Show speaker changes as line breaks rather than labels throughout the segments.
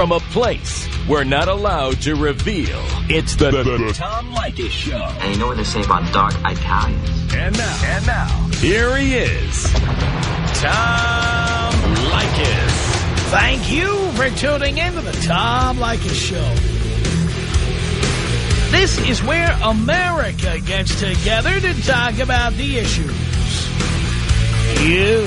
from a place we're not allowed to reveal. It's the, the, the Tom Leykis Show.
And you know what they say about dark Italians?
And now, and now, here he is, Tom Leykis.
Thank you for tuning in to the Tom Leykis Show. This is where America gets together to talk about the issues you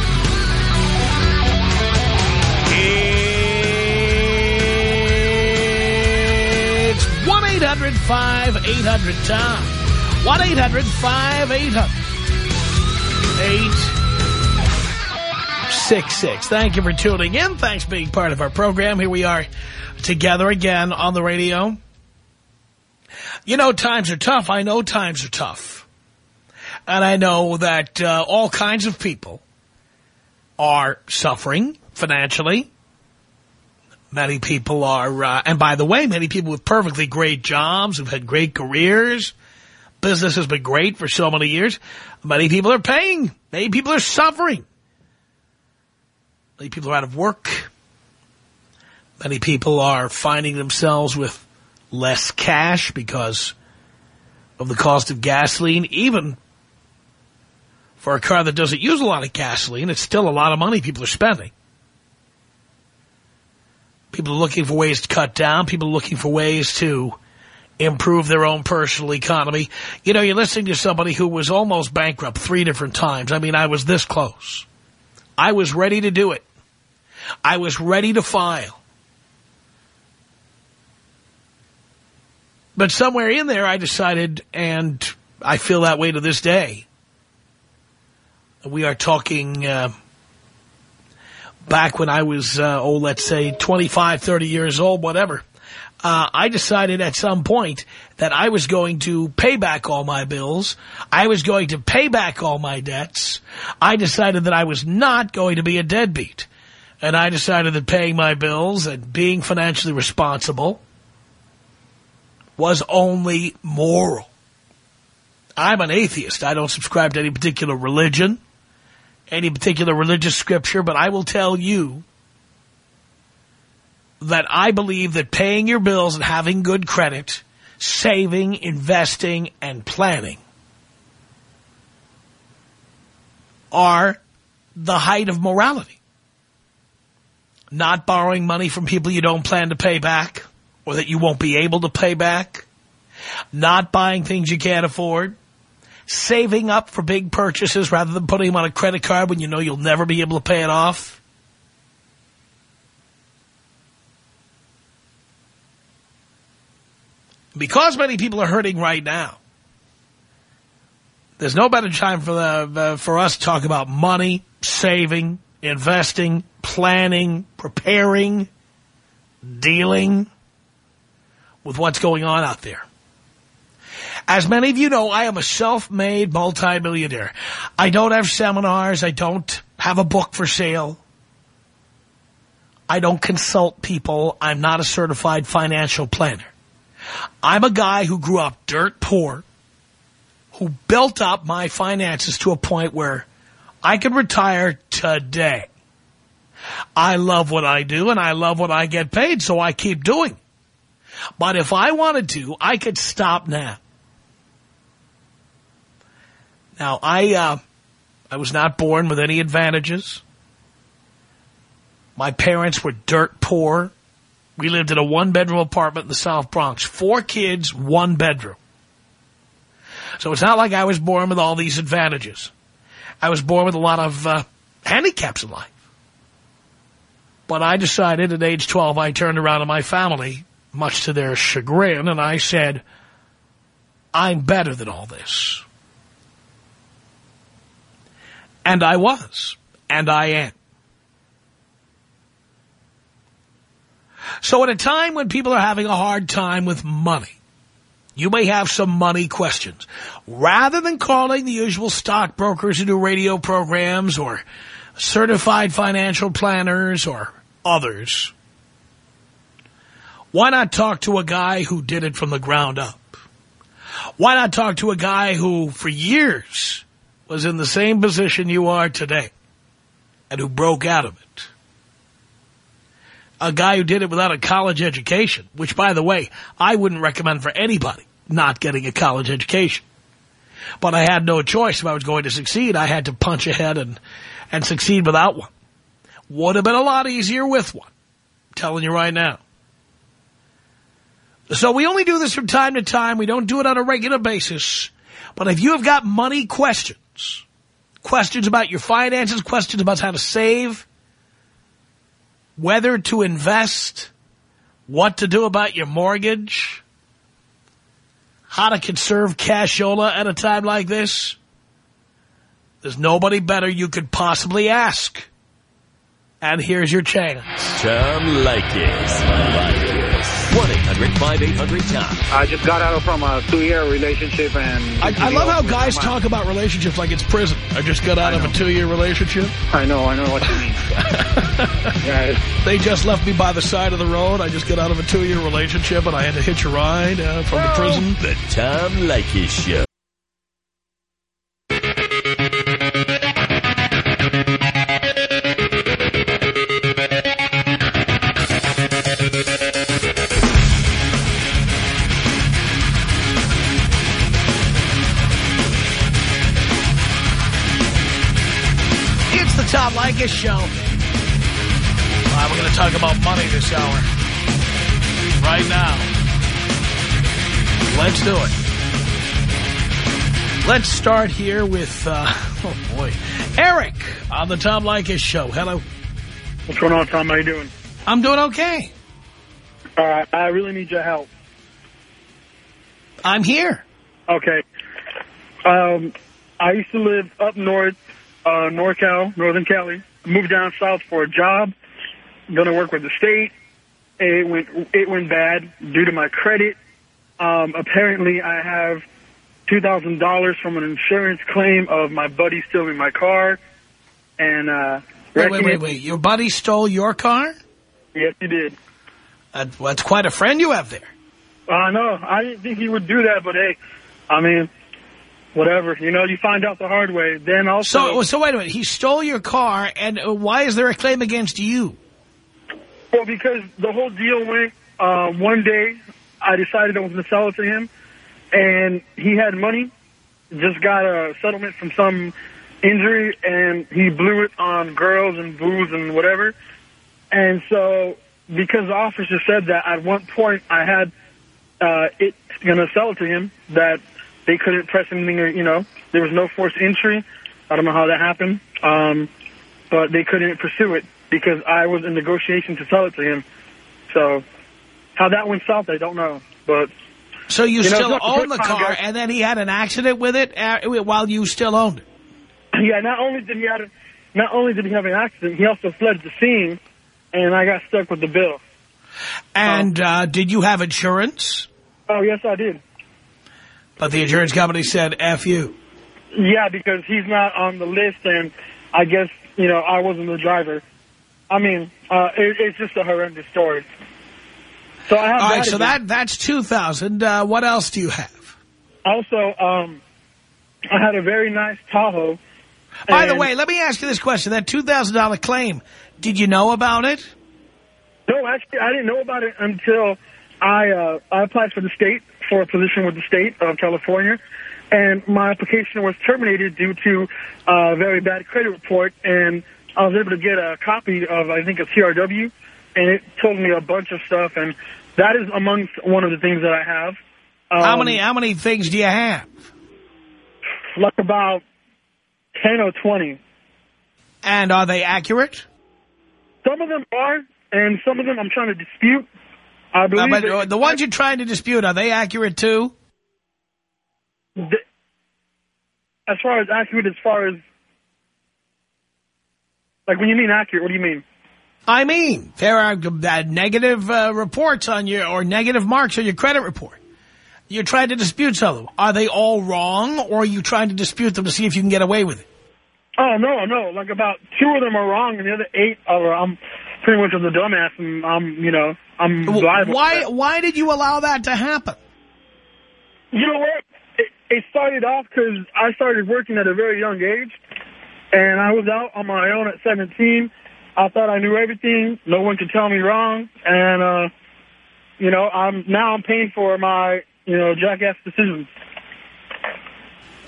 1-800-5800-TOM. 1-800-5800-866. Thank you for tuning in. Thanks for being part of our program. Here we are together again on the radio. You know, times are tough. I know times are tough. And I know that uh, all kinds of people are suffering financially. Many people are, uh, and by the way, many people with perfectly great jobs who've had great careers. Business has been great for so many years. Many people are paying. Many people are suffering. Many people are out of work. Many people are finding themselves with less cash because of the cost of gasoline. Even for a car that doesn't use a lot of gasoline, it's still a lot of money people are spending. People are looking for ways to cut down. People are looking for ways to improve their own personal economy. You know, you're listening to somebody who was almost bankrupt three different times. I mean, I was this close. I was ready to do it. I was ready to file. But somewhere in there, I decided, and I feel that way to this day. We are talking uh, back when I was, uh, oh, let's say 25, 30 years old, whatever. Uh, I decided at some point that I was going to pay back all my bills. I was going to pay back all my debts. I decided that I was not going to be a deadbeat. And I decided that paying my bills and being financially responsible was only moral. I'm an atheist. I don't subscribe to any particular religion, any particular religious scripture, but I will tell you that I believe that paying your bills and having good credit, saving, investing, and planning are the height of morality. Not borrowing money from people you don't plan to pay back or that you won't be able to pay back. Not buying things you can't afford. Saving up for big purchases rather than putting them on a credit card when you know you'll never be able to pay it off. Because many people are hurting right now, there's no better time for the uh, for us to talk about money, saving, investing, planning, preparing, dealing with what's going on out there. As many of you know, I am a self-made multimillionaire. I don't have seminars. I don't have a book for sale. I don't consult people. I'm not a certified financial planner. I'm a guy who grew up dirt poor, who built up my finances to a point where I could retire today. I love what I do and I love what I get paid, so I keep doing. But if I wanted to, I could stop now. Now, I, uh, I was not born with any advantages. My parents were dirt poor. We lived in a one-bedroom apartment in the South Bronx. Four kids, one bedroom. So it's not like I was born with all these advantages. I was born with a lot of uh, handicaps in life. But I decided at age 12, I turned around to my family, much to their chagrin, and I said, I'm better than all this. And I was. And I am. So at a time when people are having a hard time with money, you may have some money questions. Rather than calling the usual stockbrokers who do radio programs or certified financial planners or others, why not talk to a guy who did it from the ground up? Why not talk to a guy who, for years, was in the same position you are today and who broke out of it? A guy who did it without a college education, which, by the way, I wouldn't recommend for anybody not getting a college education. But I had no choice if I was going to succeed. I had to punch ahead and, and succeed without one. Would have been a lot easier with one. I'm telling you right now. So we only do this from time to time. We don't do it on a regular basis. But if you have got money questions, questions about your finances, questions about how to save, whether to invest, what to do about your mortgage, how to conserve cashola at a time like this, there's nobody better you could possibly ask. And here's your chance.
Tom Leykis. 1-800-5800-TOM.
I just got out of from a two-year relationship and...
I, I love how guys talk about relationships like it's prison. I just got out of a two-year relationship.
I know, I know what you mean. yeah,
They just left me by the side of the road. I just got out of a two-year relationship and I had to hitch a ride uh, from the prison.
The Tom Leykis Show.
Show. Right, we're going to talk about money this hour. Right now. Let's do it. Let's start here with, uh, oh boy, Eric on the Tom Leykis Show. Hello.
What's going on, Tom? How you doing?
I'm doing okay.
All right, I really need your help.
I'm here.
Okay. Um, I used to live up north, uh, NorCal, Northern Cali. Moved down south for a job. Gonna work with the state. It went it went bad due to my credit. Um, apparently, I have two thousand dollars from an insurance claim of my buddy stealing my car, and uh,
Wait, wait, wait, wait. Your buddy stole your car?
Yes, he did.
That, that's quite a friend you have there.
I know. I didn't think he would do that, but hey, I mean, whatever. You know, you find out the hard way. Then also,
So, so wait a minute. He stole your car, and uh, why is there a claim against you?
well, because the whole deal went. Uh, one day, I decided I was going to sell it to him, and he had money. Just got a settlement from some injury, and he blew it on girls and booze and whatever. And so, because the officer said that at one point I had uh, it going to sell it to him, that they couldn't press anything, or you know, there was no forced entry. I don't know how that happened, um, but they couldn't pursue it because I was in negotiation to sell it to him. So, how that went south, I don't know. But
So you,
You
still
the
own the car,
guys.
and then he had an accident with it uh, while you still owned it.
yeah, not only did he have, not only did he have an accident, he also fled the scene, and I got stuck with the bill.
And uh, did you have insurance?
Oh, yes, I did.
But the insurance company said, F you.
Yeah, because he's not on the list, and I guess you know I wasn't the driver. I mean, uh, it, it's just a horrendous story. So I have
All right, so
again.
that that's 2000 uh, What else do you have?
also um, I had a very nice Tahoe.
By the way, let me ask you this question. That $2,000 claim, did you know about it?
No, actually, I didn't know about it until I uh, I applied for the state for a position with the state of California, and my application was terminated due to a very bad credit report. And I was able to get a copy of I think a TRW, and it told me a bunch of stuff, and that is amongst one of the things that I have. Um,
how many How many things do you have?
Like about ten or twenty.
And are they accurate?
Some of them are, and some of them I'm trying to dispute. I believe
but the ones you're trying to dispute, are they accurate too?
the, as far as accurate, as far as like when you mean accurate, what do you mean?
I mean, there are uh, negative uh, reports on your, or negative marks on your credit report. You're trying to dispute some of them. Are they all wrong, or are you trying to dispute them to see if you can get away with it?
Oh, no, no. Like about two of them are wrong, and the other eight are, I'm pretty much the dumbass, and I'm, you know, I'm.
Why, why did you allow that to happen?
You know what? It, it started off because I started working at a very young age, and I was out on my own at 17. I thought I knew everything. No one could tell me wrong. And, uh, you know, I'm now I'm paying for my, you know, jackass decisions.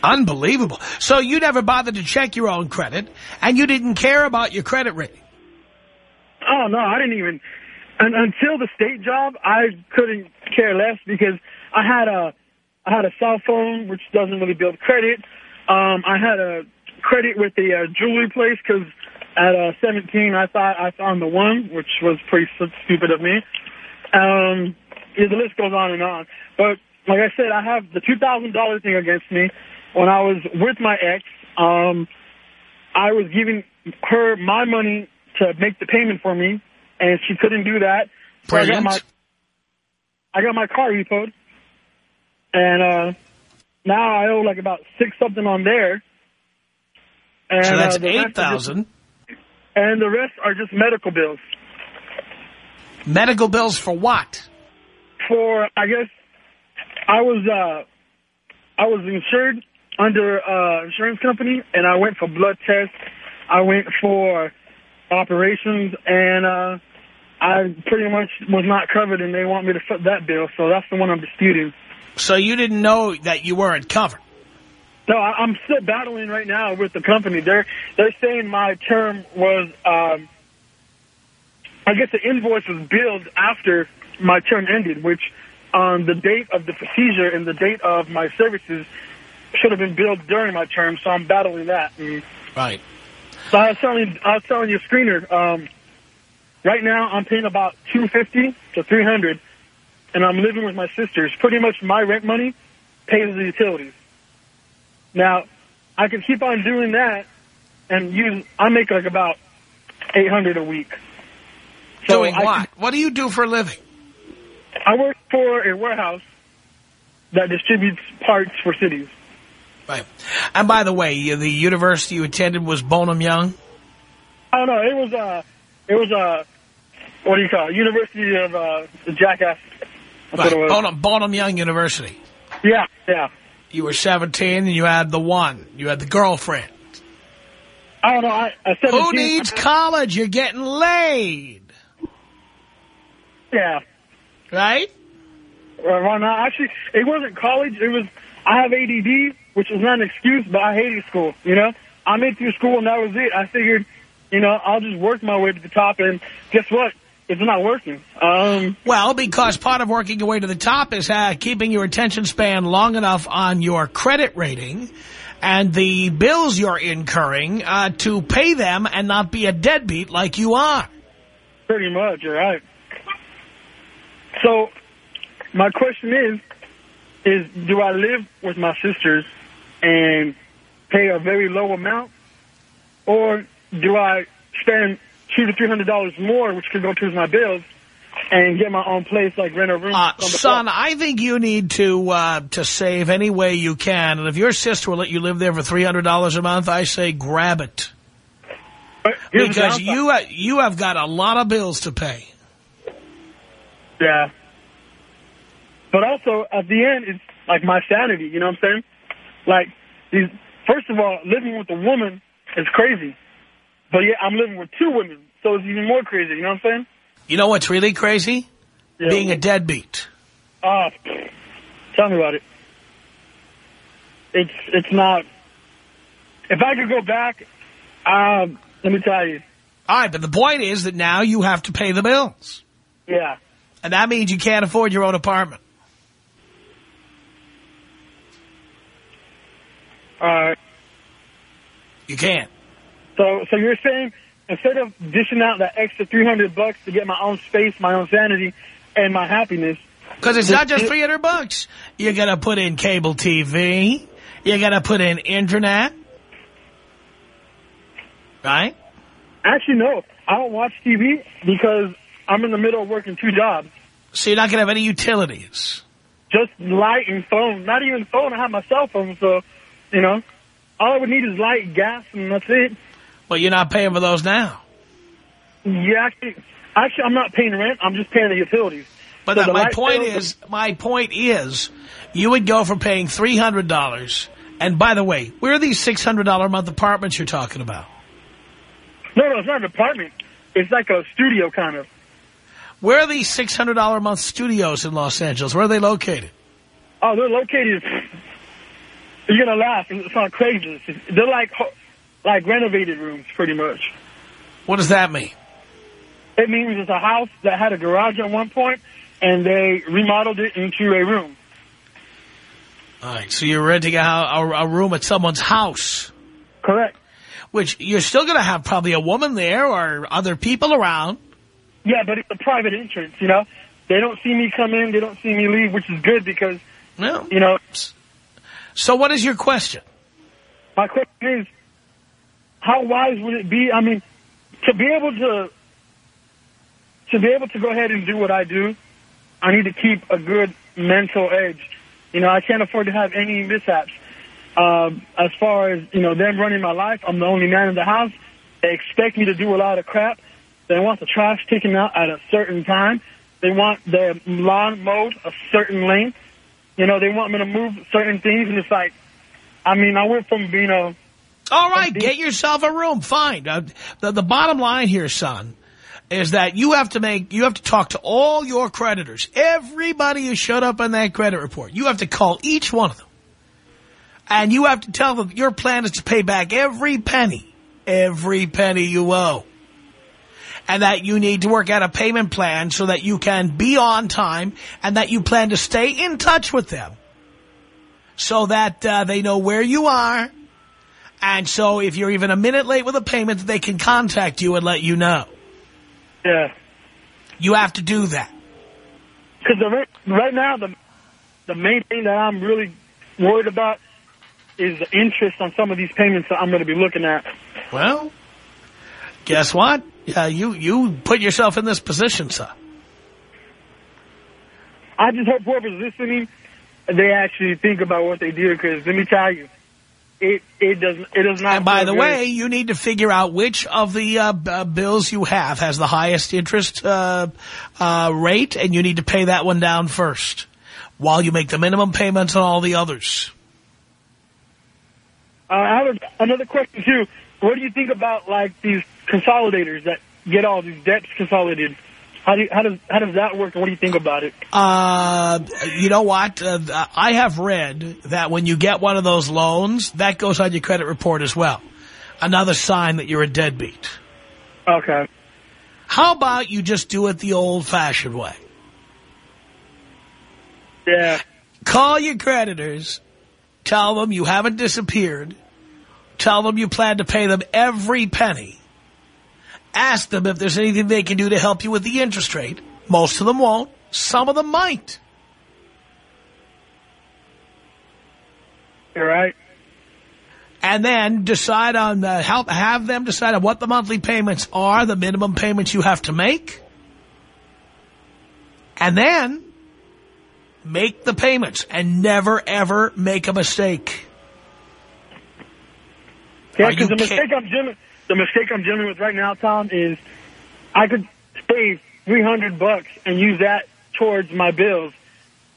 Unbelievable. So you never bothered to check your own credit, and you didn't care about your credit rating?
Oh, no, I didn't even. And until the state job, I couldn't care less because I had a I had a cell phone, which doesn't really build credit. Um, I had a credit with the uh, jewelry place because at uh, 17, I thought I found the one, which was pretty stupid of me. Um, yeah, the list goes on and on. But like I said, I have the $2,000 thing against me. When I was with my ex, um, I was giving her my money to make the payment for me, and she couldn't do that.
So I got
my I got my car repoed. And uh, now I owe like about six something on there.
And, so that's uh, 8000
And the rest are just medical bills.
Medical bills for what?
For, I guess, I was uh, I was insured under uh, insurance company, and I went for blood tests. I went for operations, and uh, I pretty much was not covered, and they want me to foot that bill, so that's the one I'm disputing.
So you didn't know that you weren't covered?
No, I'm still battling right now with the company. They're they're saying my term was, um, I guess the invoice was billed after my term ended, which on the date of the procedure and the date of my services should have been billed during my term. So I'm battling that. And
right.
So I was telling I was telling your screener. Um, right now I'm paying about two fifty to three hundred and I'm living with my sisters, pretty much my rent money pays the utilities. Now, I can keep on doing that and use, I make like about 800 a week.
So doing what? what do you do for a living?
I work for a warehouse that distributes parts for cities.
Right. And by the way, the university you attended was Bonham Young?
Oh, no, it was, uh, it was, uh, what do you call it? University of, uh, Jackass
right. Bonham, Bonham Young University.
Yeah, yeah.
You were 17 and you had the one. You had the girlfriend.
I don't know. I, I 17,
Who needs college? You're getting laid.
Yeah.
Right?
Well, no, actually, it wasn't college. It was, I have ADD, which is not an excuse, but I hated school, you know? I made through school and that was it. I figured, you know, I'll just work my way to the top and guess what? It's not working. Um,
well, because part of working your way to the top is uh, keeping your attention span long enough on your credit rating and the bills you're incurring uh, to pay them and not be a deadbeat like you are.
Pretty much, you're right. So, my question is, is do I live with my sisters and pay a very low amount, or do I spend two to three hundred dollars more, which could go towards my bills, and get my own place, like rent a room.
Uh, son, I think you need to uh, to save any way you can, and if your sister will let you live there for three hundred dollars a month, I say grab it. Because you uh, you have got a lot of bills to pay.
Yeah. But also, at the end, it's like my sanity, you know what I'm saying? Like, these, first of all, living with a woman is crazy. But yeah, I'm living with two women, so it's even more crazy. You know what I'm saying?
You know what's really crazy? Yeah. Being a deadbeat.
Ah, uh, tell me about it. It's it's not. If I could go back, um, let me tell you.
All right, but the point is that now you have to pay the bills.
Yeah.
And that means you can't afford your own apartment.
All right.
You can't.
So, so you're saying instead of dishing out that extra 300 bucks to get my own space, my own sanity, and my happiness.
Because it's not just 300 bucks. You're going to put in cable TV. You're going to put in internet. Right?
Actually, no. I don't watch TV because I'm in the middle of working two jobs.
So you're not going to have any utilities?
Just light and phone. Not even phone. I have my cell phone, so, you know, all I would need is light, gas, and that's it.
Well, you're not paying for those now.
Yeah, actually, actually I'm not paying rent. I'm just paying the utilities.
But
So the
my point is, my point is, you would go from paying $300, and by the way, where are these $600 a month apartments you're talking about?
No, no, it's not an apartment. It's like a studio kind of.
Where are these $600 a month studios in Los Angeles? Where are they located?
Oh, they're located. You're gonna laugh. It's not crazy. They're like like renovated rooms, pretty much.
What does that mean?
It means it's a house that had a garage at one point, and they remodeled it into a room.
All right, so you're renting a, a, a room at someone's house,
Correct.
which you're still going to have probably a woman there or other people around.
Yeah, but it's a private entrance. You know, they don't see me come in, they don't see me leave, which is good because
No.
you know.
So what is your question?
My question is, how wise would it be? I mean, to be able to to be able to go ahead and do what I do, I need to keep a good mental edge. You know, I can't afford to have any mishaps. Um, as far as you know, them running my life, I'm the only man in the house. They expect me to do a lot of crap. They want the trash taken out at a certain time. They want the lawn mowed a certain length. You know, they want me to move certain things, and it's like, I mean, I went from being a
All right, get yourself a room. Fine. Uh, the, the bottom line here, son, is that you have to make, you have to talk to all your creditors. Everybody who showed up on that credit report. You have to call each one of them. And you have to tell them your plan is to pay back every penny, every penny you owe. And that you need to work out a payment plan so that you can be on time and that you plan to stay in touch with them so that uh, they know where you are and so if you're even a minute late with a payment, they can contact you and let you know.
yeah.
You have to do that.
Because right, right now, the the main thing that I'm really worried about is the interest on some of these payments that I'm going to be looking at.
Well, guess what? Yeah, you, you put yourself in this position, sir.
I just hope whoever's listening, they actually think about what they do. Because let me tell you, it it does it does not.
And by the
good.
way, you need to figure out which of the uh, uh, bills you have has the highest interest uh, uh, rate, and you need to pay that one down first while you make the minimum payments on all the others.
uh, I have another question too. What do you think about like these consolidators that get all these debts consolidated? How do you, how does how does that work? And what do you think about it?
Uh, you know what? Uh, I have read that when you get one of those loans, that goes on your credit report as well. Another sign that you're a deadbeat.
Okay.
How about you just do it the old-fashioned way?
Yeah.
Call your creditors, tell them you haven't disappeared, tell them you plan to pay them every penny, ask them if there's anything they can do to help you with the interest rate. Most of them won't. Some of them might.
You're right.
and then decide on help have them decide on what the monthly payments are, the minimum payments you have to make, and then make the payments and never ever make a mistake.
Yeah, because the mistake I'm dealing the mistake I'm dealing with right now, Tom, is I could save three hundred bucks and use that towards my bills,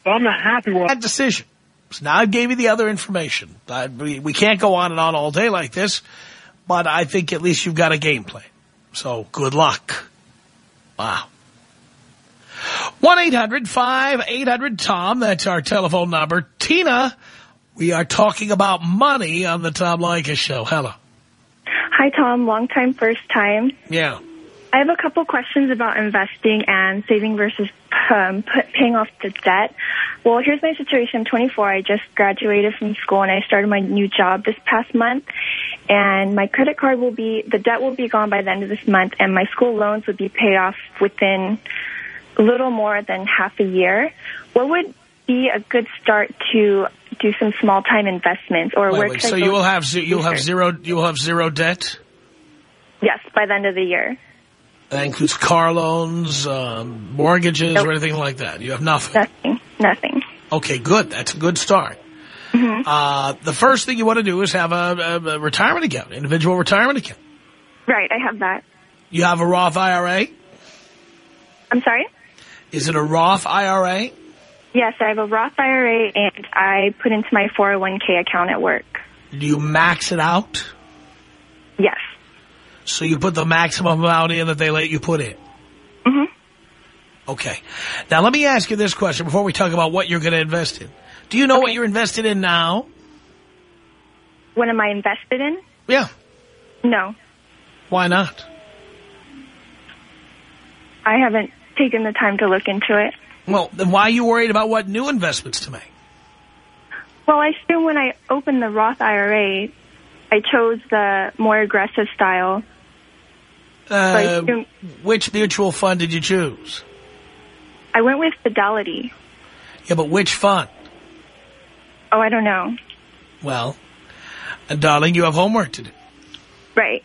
but I'm not happy with.
That decision. So now I gave you the other information. I, we, we can't go on and on all day like this, but I think at least you've got a game plan. So good luck. Wow. 1-800-5800-TOM. That's our telephone number. Tina, we are talking about money on the Tom Leykis Show. Hello.
Hi, Tom. Long time, first time.
Yeah.
I have a couple questions about investing and saving versus um, put, paying off the debt. Well, here's my situation. I'm 24. I just graduated from school and I started my new job this past month. And my credit card will be, the debt will be gone by the end of this month and my school loans would be paid off within a little more than half a year. What would be a good start to do some small time investments or
Wait,
where
wait, so you will have you'll have zero you'll have zero debt.
Yes, by the end of the year.
That includes car loans, um, mortgages,
Nope.
or anything like that. You have nothing.
Nothing. Nothing.
Okay, good. That's a good start.
Mm-hmm.
Uh, the first thing you want to do is have a, a, a retirement account, individual retirement account.
Right, I have that.
You have a Roth IRA?
I'm sorry?
Is it a Roth IRA?
Yes, I have a Roth IRA and I put into my 401k account at work.
Do you max it out?
Yes.
So you put the maximum amount in that they let you put in?
hmm
Okay. Now let me ask you this question before we talk about what you're going to invest in. Do you know what you're invested in now?
What am I invested in?
Yeah.
No.
Why not?
I haven't taken the time to look into it.
Well, then why are you worried about what new investments to make?
Well, I assume when I opened the Roth IRA, I chose the more aggressive style.
Uh,
assume-
which mutual fund did you choose?
I went with Fidelity.
Yeah, but which fund?
Oh, I don't know.
Well, uh, darling, you have homework to do.
Right.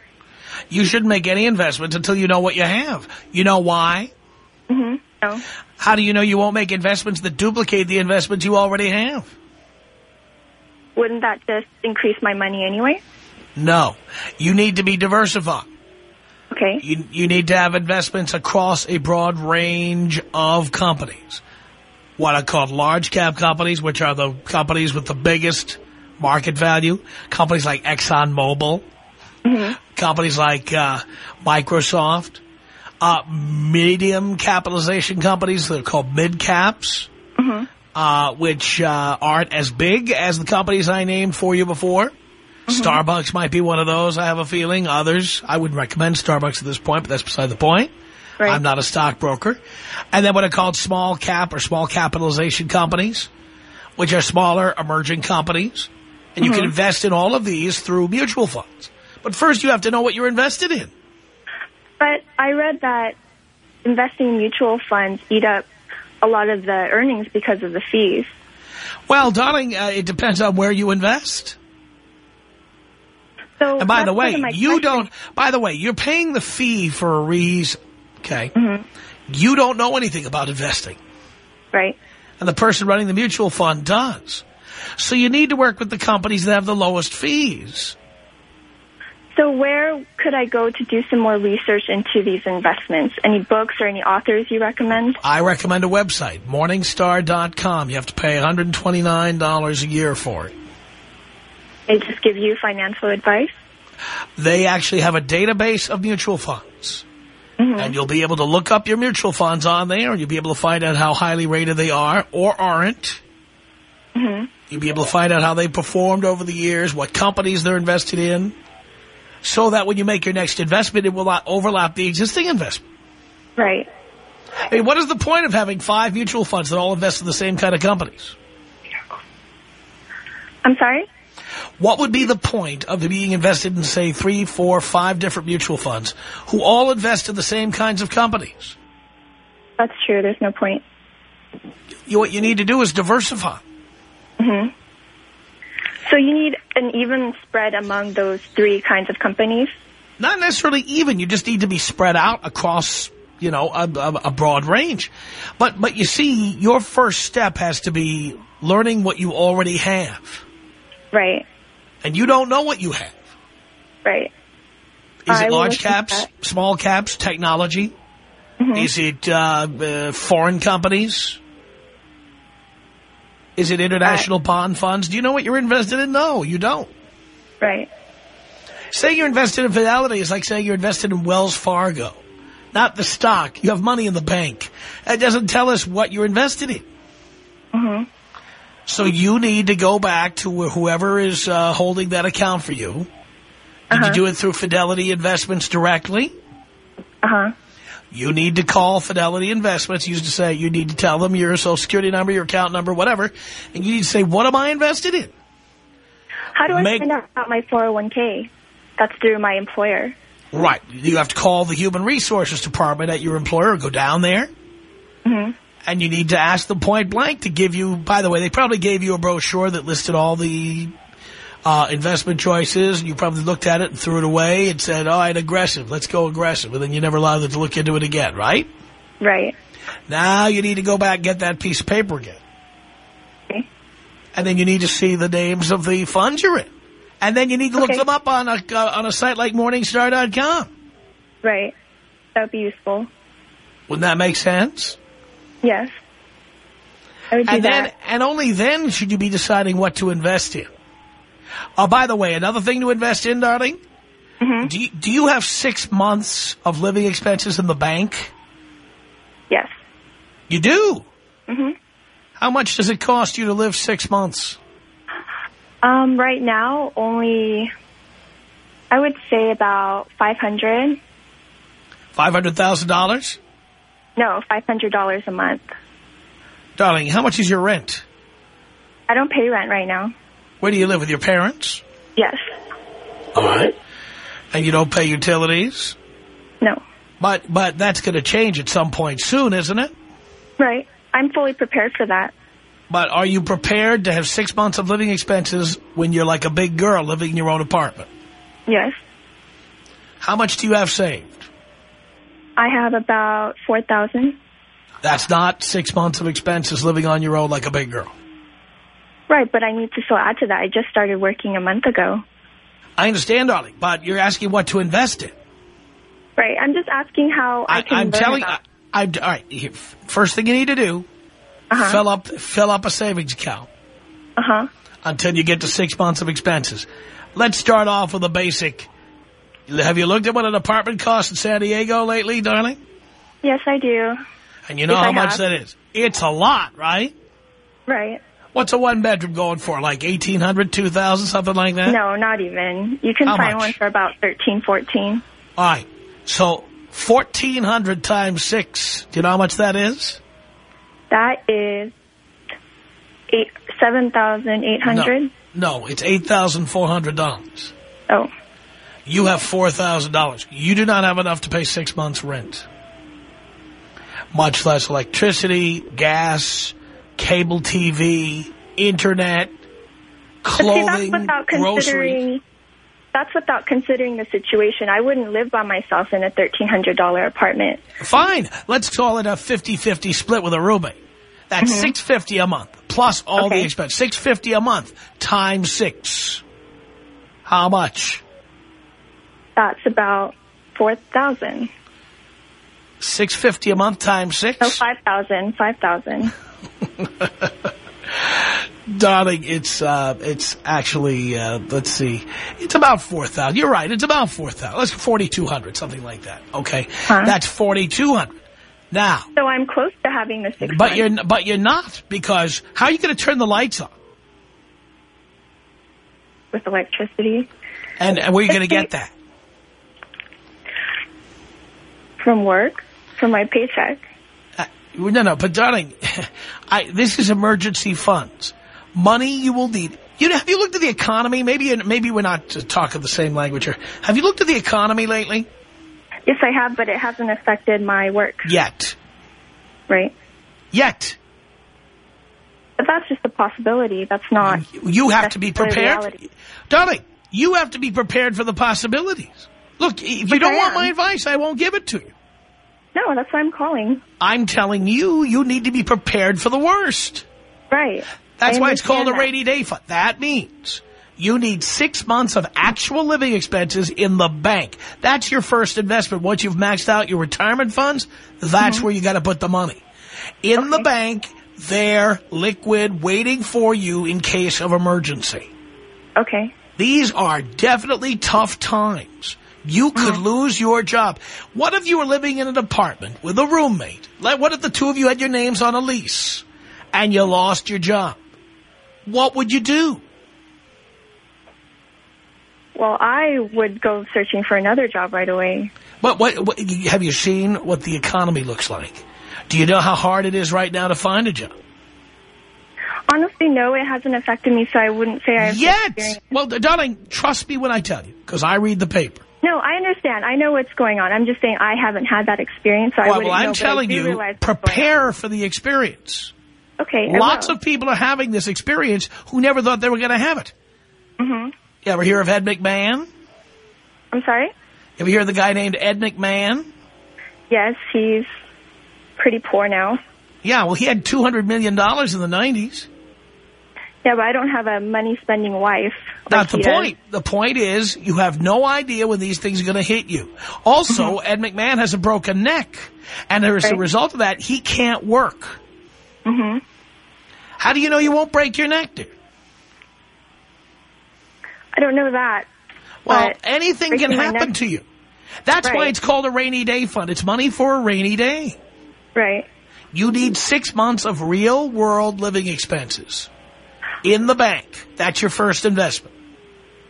You shouldn't make any investments until you know what you have. You know why?
Mm-hmm. No.
How do you know you won't make investments that duplicate the investments you already have?
Wouldn't that just increase my money anyway?
No. You need to be diversified.
Okay.
You, you need to have investments across a broad range of companies. What are called large cap companies, which are the companies with the biggest market value. Companies like ExxonMobil. Companies like uh, Microsoft. Uh, medium capitalization companies, they're called mid caps. Uh, which uh, aren't as big as the companies I named for you before. Starbucks might be one of those, I have a feeling. Others, I wouldn't recommend Starbucks at this point, but that's beside the point.
Right.
I'm not a stockbroker. And then what are called small cap or small capitalization companies, which are smaller emerging companies. And you can invest in all of these through mutual funds. But first you have to know what you're invested in.
I read that investing in mutual funds eat up a lot of the earnings because of the fees.
Well, darling, uh, it depends on where you invest.
So
And by the way,
sort of my
you
question.
don't, by the way, you're paying the fee for a reason, okay?
Mm-hmm.
You don't know anything about investing.
Right.
And the person running the mutual fund does. So you need to work with the companies that have the lowest fees.
So where could I go to do some more research into these investments? Any books or any authors you recommend?
I recommend a website, Morningstar.com. You have to pay $129 a year for it.
They just give you financial advice?
They actually have a database of mutual funds. Mm-hmm. And you'll be able to look up your mutual funds on there, and you'll be able to find out how highly rated they are or aren't. Mm-hmm. You'll be able to find out how they performed over the years, what companies they're invested in, so that when you make your next investment, it will not overlap the existing investment.
Right.
I mean, what is the point of having five mutual funds that all invest in the same kind of companies?
I'm sorry?
What would be the point of being invested in, say, three, four, five different mutual funds who all invest in the same kinds of companies?
That's true. There's no point.
You, what you need to do is diversify. Mm-hmm.
So you need an even spread among those three kinds of companies?
Not necessarily even. You just need to be spread out across, you know, a, a, a broad range. But, but you see, your first step has to be learning what you already have.
Right.
And you don't know what you have.
Right.
Is
I
it large caps, small caps, technology? Is it uh, uh, foreign companies? Is it international bond funds? Do you know what you're invested in? No, you don't.
Right.
Say you're invested in Fidelity is like saying you're invested in Wells Fargo. Not the stock. You have money in the bank. That doesn't tell us what you're invested in.
Mm-hmm.
So you need to go back to whoever is uh, holding that account for you. Did
Uh-huh.
you do it through Fidelity Investments directly?
Uh-huh.
You need to call Fidelity Investments. You used to say you need to tell them your social security number, your account number, whatever. And you need to say, what am I invested in?
How do I
Make-
find out about my 401k? That's through my employer.
Right. You have to call the Human Resources Department at your employer. Go down there.
Mhm.
And you need to ask them point blank to give you, by the way, they probably gave you a brochure that listed all the uh, investment choices, and you probably looked at it and threw it away and said, all right, aggressive, let's go aggressive. And then you never allowed them to look into it again, right?
Right.
Now you need to go back and get that piece of paper again.
Okay.
And then you need to see the names of the funds you're in. And then you need to look
Okay.
them up on a, uh, on a site like Morningstar.com.
Right. That would be useful.
Wouldn't that make sense?
Yes. I would do
And then, and only then should you be deciding what to invest in. Oh, by the way, another thing to invest in, darling.
Mm-hmm.
Do you, do you have six months of living expenses in the bank?
Yes.
You do.
Mhm.
How much does it cost you to live six months?
Um, right now, only, I would say about 500.
Five hundred thousand dollars,
No, $500 a month.
darling. How much is your rent?
I don't pay rent right now.
Where do you live with your parents?
Yes.
All right. And you don't pay utilities,
No.
but but that's going to change at some point soon, isn't it?
Right. I'm fully prepared for that.
But are you prepared to have six months of living expenses when you're like a big girl living in your own apartment?
Yes.
How much do you have saved?
I have about 4000
That's not six months of expenses living on your own like a big girl.
Right, but I need to still add to that. I just started working a month ago.
I understand, darling, but you're asking what to invest in.
Right. I'm just asking how I,
I,
can
I'm telling.
about-
I, I, all right. First thing you need to do:
Uh-huh.
fill up, fill up a savings account
Uh-huh.
until you get to six months of expenses. Let's start off with a basic. Have you looked at what an apartment costs in San Diego lately, darling?
Yes, I do.
And you know
Yes,
how much that is. It's a lot, right?
Right.
What's a one bedroom going for? Like eighteen hundred, two thousand, something like that.
No, not even. You can
How
find
much?
one for about thirteen, fourteen.
All right. So fourteen hundred times six. Do you know how much that is?
That is eight seven thousand eight hundred.
No, no, it's eight thousand four hundred dollars.
Oh.
You have $4,000. You do not have enough to pay six months rent. Much less electricity, gas, cable TV, internet,
clothing, see, that's
groceries.
That's without considering the situation. I wouldn't live by myself in a $1,300 apartment.
Fine. Let's call it a 50-50 split with a roommate. That's mm -hmm. $650 a month, plus all
okay.
the expenses. $650 a month times six. How much?
That's about
$4,000. $650 a month times six?
$5,000. $5,000.
Darling, it's uh, it's actually uh, let's see, it's about four thousand. You're right, it's about four thousand. Let's forty two hundred, something like that. Okay,
Huh?
that's forty two hundred. Now,
So I'm close to having the six.
but
months.
you're but you're not because how are you going to turn the lights on?
with electricity
And, and where are you going to get that?
from work, from my paycheck.
No, no, but darling, I, this is emergency funds. Money you will need. You know, have you looked at the economy? Maybe maybe we're not talking the same language here. Have you looked at the economy lately?
Yes, I have, but it hasn't affected my work.
Yet.
Right.
Yet.
But that's just a possibility. That's not.
You have to be prepared.
reality.
Darling, you have to be prepared for the possibilities. Look, if you
But
don't want my advice, I won't give it to you.
No, that's why I'm calling.
I'm telling you, you need to be prepared for the worst.
Right.
That's
I
why it's called a rainy day fund. That means you need six months of actual living expenses in the bank. That's your first investment. Once you've maxed out your retirement funds, that's
Mm-hmm.
where you got to put the money. In the bank, they're liquid, waiting for you in case of emergency.
Okay.
These are definitely tough times. You hmm. could lose your job. What if you were living in an apartment with a roommate? Like, What if the two of you had your names on a lease and you lost your job? What would you do?
Well, I would go searching for another job right away.
But what, what, have you seen what the economy looks like? Do you know how hard it is right now to find a job?
Honestly, no, it hasn't affected me, so I wouldn't say I've
Yet!
experienced-
Well, darling, trust me when I tell you, because I read the paper.
No, I understand. I know what's going on. I'm just saying I haven't had that experience, so I
Well,
wouldn't
well,
know.
I'm
I
telling you, prepare for the experience.
Okay.
Lots of people are having this experience who never thought they were going to have it.
Mm-hmm.
You ever hear of Ed McMahon?
I'm sorry?
You ever hear of the guy named Ed McMahon?
Yes, he's pretty poor now.
Yeah, well, he had $200 million in the 90s.
Yeah, but I don't have a money-spending wife.
That's
like
the
he does.
point. The point is you have no idea when these things are going to hit you. Also, Ed McMahon has a broken neck. And as a result of that, he can't work.
Mm-hmm.
How do you know you won't break your neck?
I don't know that.
Well, anything can happen to you. That's why it's called a rainy day fund. It's money for a rainy day.
Right.
You need six months of real world living expenses in the bank. That's your first investment.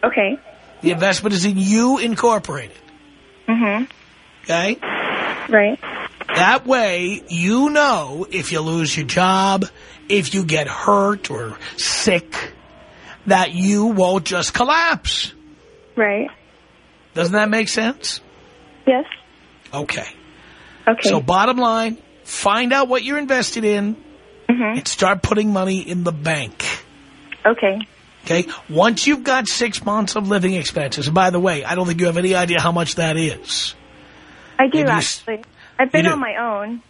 Okay.
The investment is in you incorporated.
Mm-hmm.
Okay?
Right.
That way, you know if you lose your job, if you get hurt or sick, that you won't just collapse.
Right.
Doesn't that make sense?
Yes.
Okay.
Okay.
So bottom line, find out what you're invested in
mm-hmm.
and start putting money in the bank.
Okay.
Okay? Once you've got six months of living expenses, and by the way, I don't think you have any idea how much that is.
I do
you
actually. I've been on my own.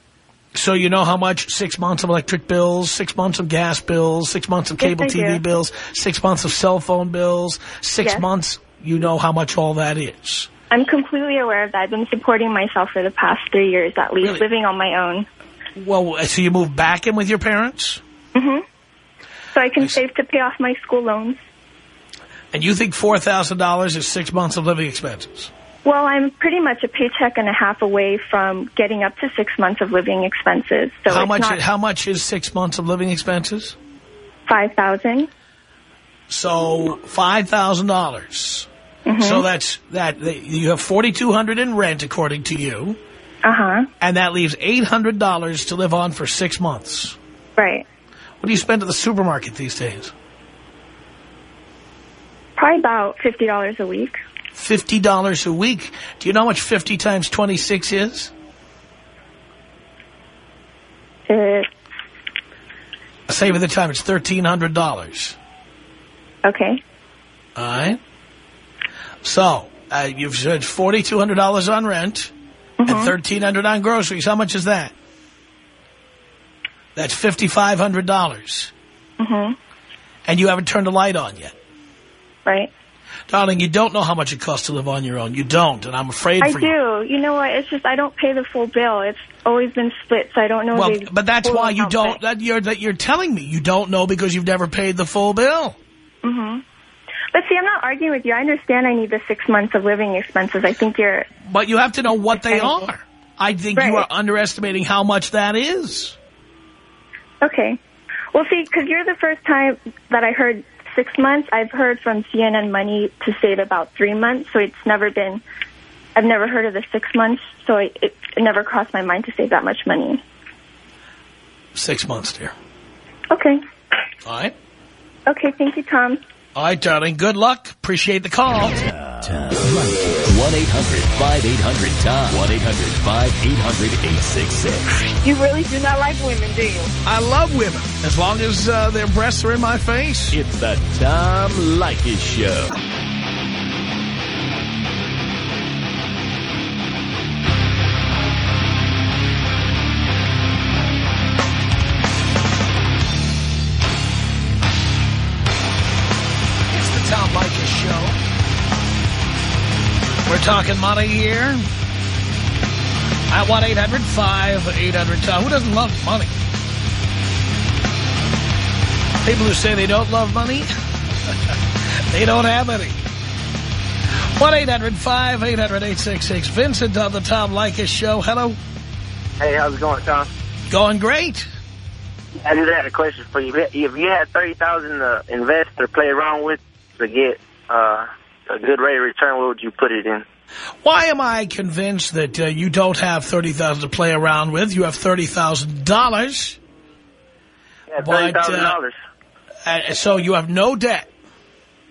So you know how much six months of electric bills, six months of gas bills, six months of cable
I
TV
do.
bills, six months of cell phone bills, six
Yes.
months, you know how much all that is.
I'm completely aware of that. I've been supporting myself for the past three years at least,
Really?
living on my own.
Well, so you moved back in with your parents?
Mm-hmm. So I can
I
save to pay off my school loans.
And you think $4,000 is six months of living expenses?
Well, I'm pretty much a paycheck and a half away from getting up to six months of living expenses. So
how much? How much is six months of living expenses?
five thousand.
So five thousand dollars.
Mm-hmm.
So that's that. You have forty two hundred in rent, according to you,
Uh huh.
and that leaves eight hundred dollars to live on for six months.
Right.
What do you spend at the supermarket these days?
Probably about fifty dollars a week.
Fifty dollars a week. Do you know how much fifty times twenty six is?
Uh,
Save the time. It's thirteen hundred dollars.
okay.
All right. So uh, you've said forty two hundred dollars on rent and $1,300 on groceries. How much is that? That's fifty five hundred dollars.
Mhm.
And you haven't turned a light on yet.
Right.
Darling, you don't know how much it costs to live on your own. You don't, and I'm afraid
I
for you.
do. You know what? It's just I don't pay the full bill. It's always been split, so I don't know.
Well, but that's why you don't. That you're that you're telling me you don't know because you've never paid the full bill.
Mm Mhm. But see, I'm not arguing with you. I understand I need the six months of living expenses. I think you're
But you have to know what they are. I think you are underestimating how much that is.
Okay. Well, see, because you're the first time that I heard six months. I've heard from CNN Money to save about three months, so it's never been. I've never heard of the six months, so it, it never crossed my mind to save that much money.
Six months, dear.
Okay.
All right.
Okay. Thank you, Tom.
All right, darling. Good luck. Appreciate the call.
1-800-5800-TOM. 1-800-5800-866.
You really do not like women, do you?
I love women as long as uh, their breasts are in my face.
It's the Tom Leykis Show.
Show. We're talking money here. At 1-800-5800-TOM. Who doesn't love money? People who say they don't love money, they don't have any. 1-800-5800-866. Vincent on the Tom Leykis Show. Hello.
Hey, how's it going, Tom?
Going great.
I just had a question for you. If you had thirty thousand to invest or play around with to get uh, a good rate of return, what would you put it in?
Why am I convinced that uh, you don't have 30,000 to play around with? You have $30,000.
Yeah, thirty thousand dollars.
Uh, so you have no debt.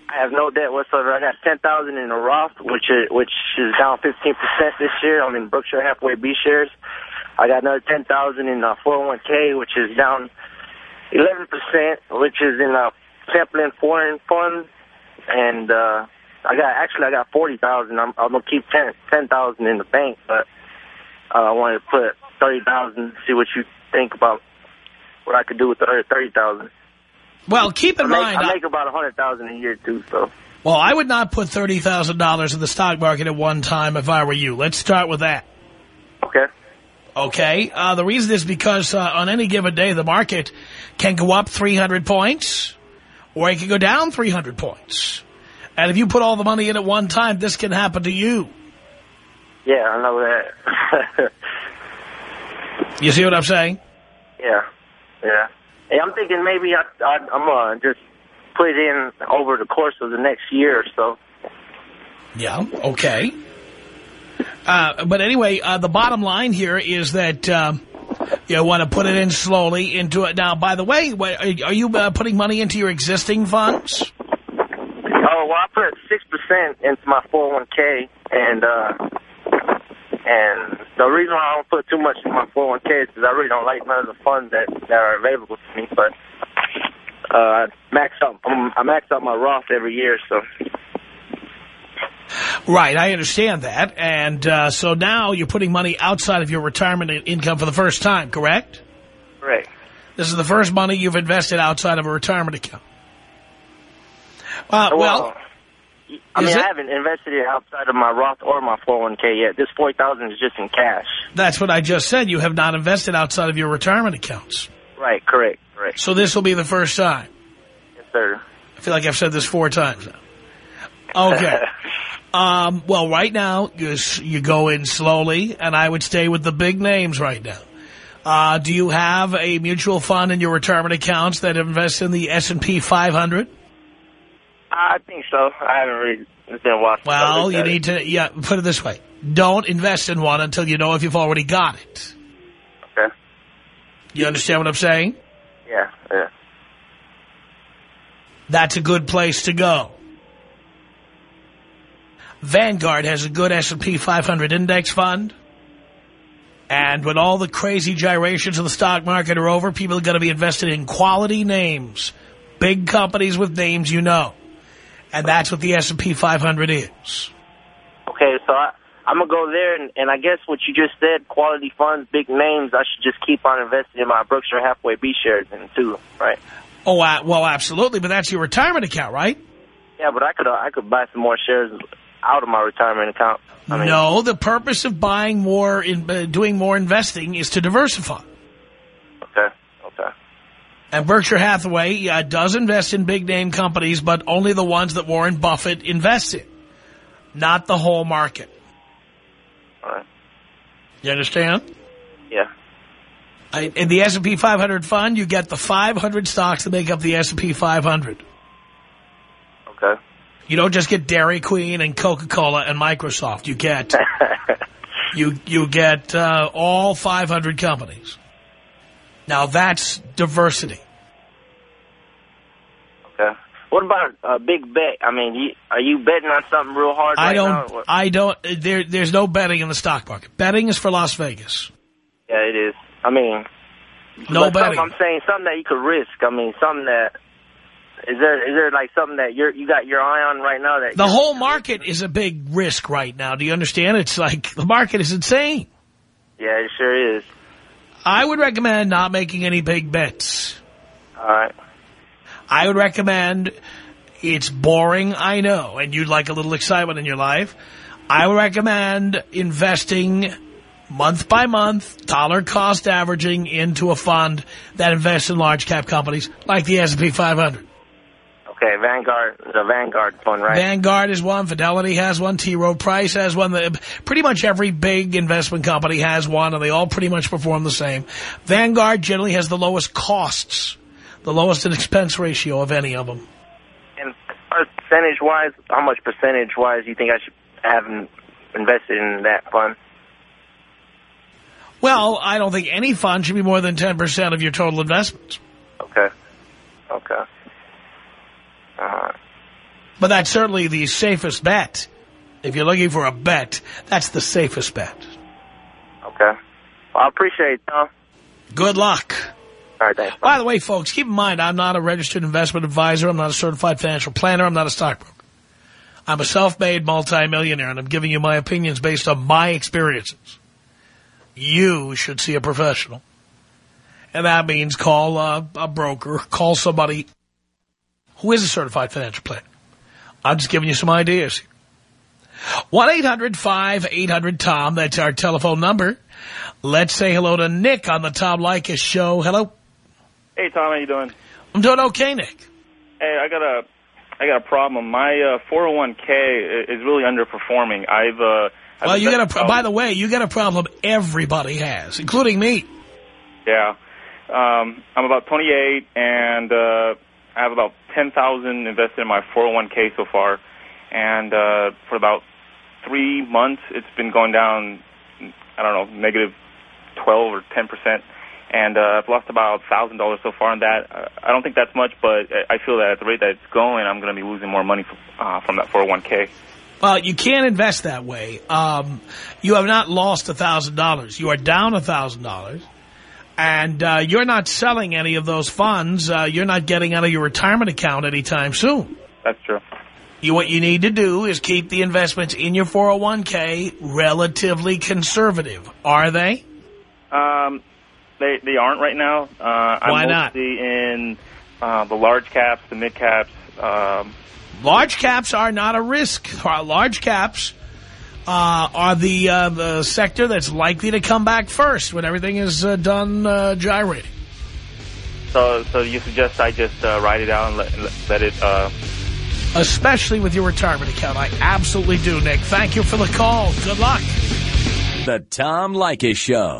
I have no debt whatsoever. I got 10,000 in a Roth, which is which is down fifteen percent this year. I'm in Berkshire Hathaway B shares. I got another 10,000 in a 401k, which is down eleven percent, which is in a Templeton Foreign Fund, and uh, I got actually I got forty thousand. I'm, I'm gonna keep ten ten thousand in the bank, but uh, I wanted to put thirty thousand. See what you think about what I could do with the other thirty thousand.
Well, keep in
I make,
mind...
I make about a hundred thousand a year too. So
Well, I would not put $30,000 in the stock market at one time if I were you. Let's start with that.
okay,
Okay? Uh, the reason is because uh, on any given day, the market can go up 300 points or it can go down 300 points. And if you put all the money in at one time, this can happen to you.
yeah, I know that.
You see what I'm saying?
yeah, yeah. Hey, I'm thinking maybe I, I I'm gonna just put it in over the course of the next year or so.
Yeah, okay. Uh, but anyway, uh, the bottom line here is that um, you want to put it in slowly into it. Now, by the way, are you uh, putting money into your existing funds?
Oh well, I put six percent into my 401k, and uh, and the reason why I don't put too much in my 401k is because I really don't like none of the funds that that are available to me. But uh, I max out I max out my Roth every year, so
Right, I understand that. And uh, so now you're putting money outside of your retirement income for the first time, correct?
right.
This is the first money you've invested outside of a retirement account. Uh, well,
I mean? I haven't invested it outside of my Roth or my 401k yet. This 40000 is just in cash.
that's what I just said. You have not invested outside of your retirement accounts.
Right, correct, correct.
So this will be the first time.
Yes, sir.
I feel like I've said this four times now. Okay. um, well, right now, you, you go in slowly, and I would stay with the big names right now. Uh, do you have a mutual fund in your retirement accounts that invests in the S&P 500?
I think so. I haven't really. Been a while. since I
Well, you need to, yeah, put it this way. Don't invest in one until you know if you've already got it.
Okay.
You understand what I'm saying?
Yeah, yeah.
That's a good place to go. Vanguard has a good S&P 500 index fund. And when all the crazy gyrations of the stock market are over, people are going to be invested in quality names, big companies with names you know. And that's what the S&P 500 is.
Okay, so I, I'm gonna go there, and, and I guess what you just said, quality funds, big names. I should just keep on investing in my Berkshire Hathaway B shares, in too, right?
Oh, uh, well, absolutely, but that's your retirement account, right?
Yeah, but I could uh, I could buy some more shares out of my retirement account. I mean,
no, the purpose of buying more, in, uh, doing more investing is to diversify.
Okay, okay,
And Berkshire Hathaway uh, does invest in big name companies, but only the ones that Warren Buffett invests in, not the whole market.
all right.
You understand?
Yeah,
I, in the S&P 500 fund, you get the 500 stocks that make up the S&P 500.
okay.
You don't just get Dairy Queen and Coca-Cola and Microsoft. You get you you get uh, all 500 companies. Now that's diversity.
okay. What about a big bet? I mean, you, are you betting on something real hard
I
right
don't. I don't. There, there's no betting in the stock market. Betting is for Las Vegas.
Yeah, it is. I mean,
No betting.
I'm saying something that you could risk. I mean, something that is there. Is there like something that you're you got your eye on right now? That
The whole market is a big risk right now. Do you understand? It's like the market is insane.
Yeah, it sure is.
I would recommend not making any big bets.
All right.
I would recommend, it's boring, I know, and you'd like a little excitement in your life. I would recommend investing month by month, dollar cost averaging into a fund that invests in large cap companies like the S&P 500.
Okay, Vanguard, the Vanguard fund, right?
Vanguard is one, Fidelity has one, T. Rowe Price has one. The- Pretty much every big investment company has one, and they all pretty much perform the same. Vanguard generally has the lowest costs, the lowest in expense ratio of any of them.
and percentage-wise, how much percentage-wise do you think I should have invested in that fund?
Well, I don't think any fund should be more than 10% of your total investments.
Okay. Okay. Uh,
But that's certainly the safest bet. If you're looking for a bet, that's the safest bet.
okay. Well, I appreciate it, Tom.
Good luck.
All right, thanks.
By the way, folks, keep in mind, I'm not a registered investment advisor. I'm not a certified financial planner. I'm not a stockbroker. I'm a self-made multimillionaire, and I'm giving you my opinions based on my experiences. You should see a professional. And that means call a, a broker, call somebody who is a certified financial planner. I'm just giving you some ideas. 1-800-5800-TOM. That's our telephone number. Let's say hello to Nick on the Tom Leykis show. Hello.
Hey Tom, how you doing?
I'm doing okay, Nick.
Hey, I got a I got a problem. My uh, 401k is really underperforming. I've uh I've
Well, you got a.
invested-
By the way, you got a problem everybody has, including me.
yeah. Um, I'm about 28, and uh, I have about 10,000 invested in my 401k so far, and uh, for about three months, it's been going down. I don't know, negative 12 or 10 percent, and uh, I've lost about thousand dollars so far on that. Uh, I don't think that's much, but I feel that at the rate that it's going, I'm going to be losing more money from, uh, from that 401k.
Well, you can't invest that way. Um, you have not lost a thousand dollars. You are down a thousand dollars, and uh, you're not selling any of those funds. Uh, you're not getting out of your retirement account anytime soon.
That's true.
You, what you need to do is keep the investments in your 401k relatively conservative. Are they?
Um, they they aren't right now. Uh, I'm
Why not?
mostly in uh, the large caps, the mid caps. Um,
Large caps are not a risk. Large caps uh, are the, uh, the sector that's likely to come back first when everything is uh, done uh, gyrating.
so so you suggest I just uh, write it out and let, let it. Uh,
Especially with your retirement account. I absolutely do, Nick. Thank you for the call. Good luck.
The Tom Leykis Show.